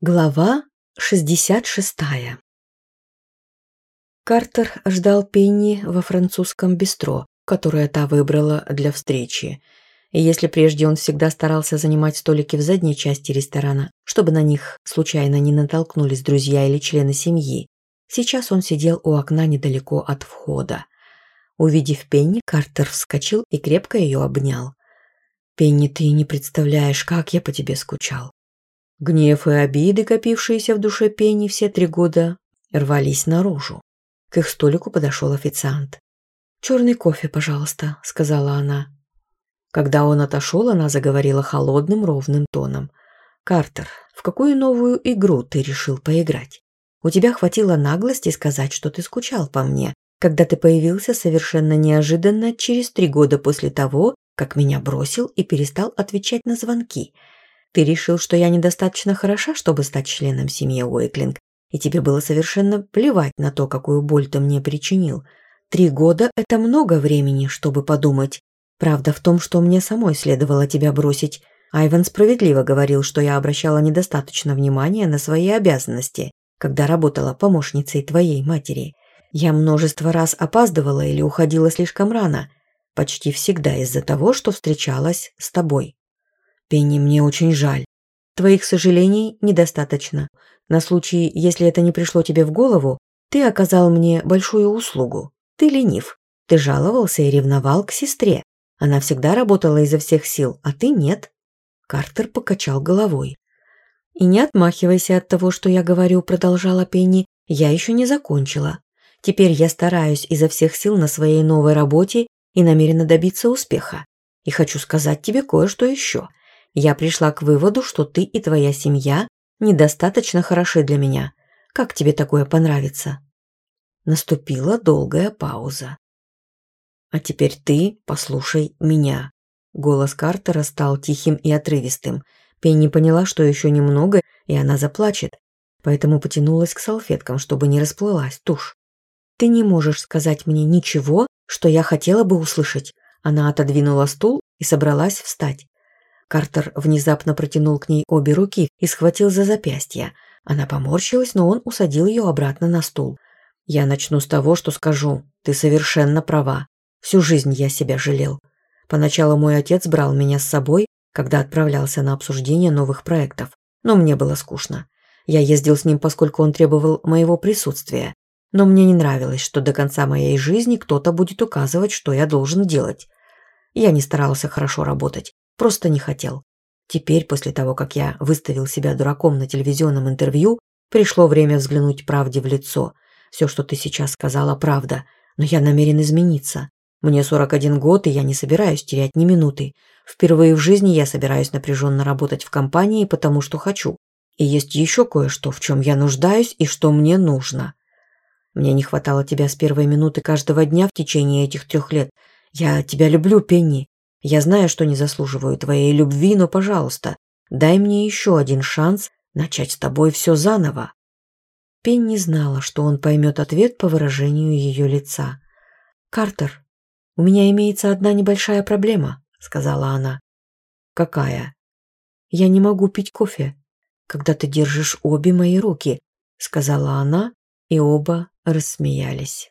Глава 66 Картер ждал Пенни во французском бистро, которое та выбрала для встречи. И если прежде он всегда старался занимать столики в задней части ресторана, чтобы на них случайно не натолкнулись друзья или члены семьи, сейчас он сидел у окна недалеко от входа. Увидев Пенни, Картер вскочил и крепко ее обнял. «Пенни, ты не представляешь, как я по тебе скучал. Гнев и обиды, копившиеся в душе Пенни все три года, рвались наружу. К их столику подошел официант. «Черный кофе, пожалуйста», — сказала она. Когда он отошел, она заговорила холодным, ровным тоном. «Картер, в какую новую игру ты решил поиграть? У тебя хватило наглости сказать, что ты скучал по мне, когда ты появился совершенно неожиданно через три года после того, как меня бросил и перестал отвечать на звонки. Ты решил, что я недостаточно хороша, чтобы стать членом семьи Уэйклинг, и тебе было совершенно плевать на то, какую боль ты мне причинил. Три года – это много времени, чтобы подумать. Правда в том, что мне самой следовало тебя бросить. Айвен справедливо говорил, что я обращала недостаточно внимания на свои обязанности, когда работала помощницей твоей матери. Я множество раз опаздывала или уходила слишком рано, почти всегда из-за того, что встречалась с тобой. Пенни, мне очень жаль. Твоих сожалений недостаточно. На случай, если это не пришло тебе в голову, ты оказал мне большую услугу. Ты ленив. Ты жаловался и ревновал к сестре. Она всегда работала изо всех сил, а ты нет. Картер покачал головой. «И не отмахивайся от того, что я говорю», – продолжала Пенни. «Я еще не закончила. Теперь я стараюсь изо всех сил на своей новой работе и намерена добиться Я пришла к выводу, что ты и твоя семья недостаточно хороши для меня. Как тебе такое понравится?» Наступила долгая пауза. «А теперь ты послушай меня». Голос Картера стал тихим и отрывистым. Пенни поняла, что еще немного, и она заплачет, поэтому потянулась к салфеткам, чтобы не расплылась тушь. «Ты не можешь сказать мне ничего, что я хотела бы услышать». Она отодвинула стул и собралась встать. Картер внезапно протянул к ней обе руки и схватил за запястье. Она поморщилась, но он усадил ее обратно на стул. «Я начну с того, что скажу. Ты совершенно права. Всю жизнь я себя жалел. Поначалу мой отец брал меня с собой, когда отправлялся на обсуждение новых проектов. Но мне было скучно. Я ездил с ним, поскольку он требовал моего присутствия. Но мне не нравилось, что до конца моей жизни кто-то будет указывать, что я должен делать. Я не старался хорошо работать. Просто не хотел. Теперь, после того, как я выставил себя дураком на телевизионном интервью, пришло время взглянуть правде в лицо. Все, что ты сейчас сказала, правда. Но я намерен измениться. Мне 41 год, и я не собираюсь терять ни минуты. Впервые в жизни я собираюсь напряженно работать в компании, потому что хочу. И есть еще кое-что, в чем я нуждаюсь и что мне нужно. Мне не хватало тебя с первой минуты каждого дня в течение этих трех лет. Я тебя люблю, Пенни. Я знаю, что не заслуживаю твоей любви, но, пожалуйста, дай мне еще один шанс начать с тобой все заново». Пенни знала, что он поймет ответ по выражению ее лица. «Картер, у меня имеется одна небольшая проблема», — сказала она. «Какая?» «Я не могу пить кофе, когда ты держишь обе мои руки», — сказала она, и оба рассмеялись.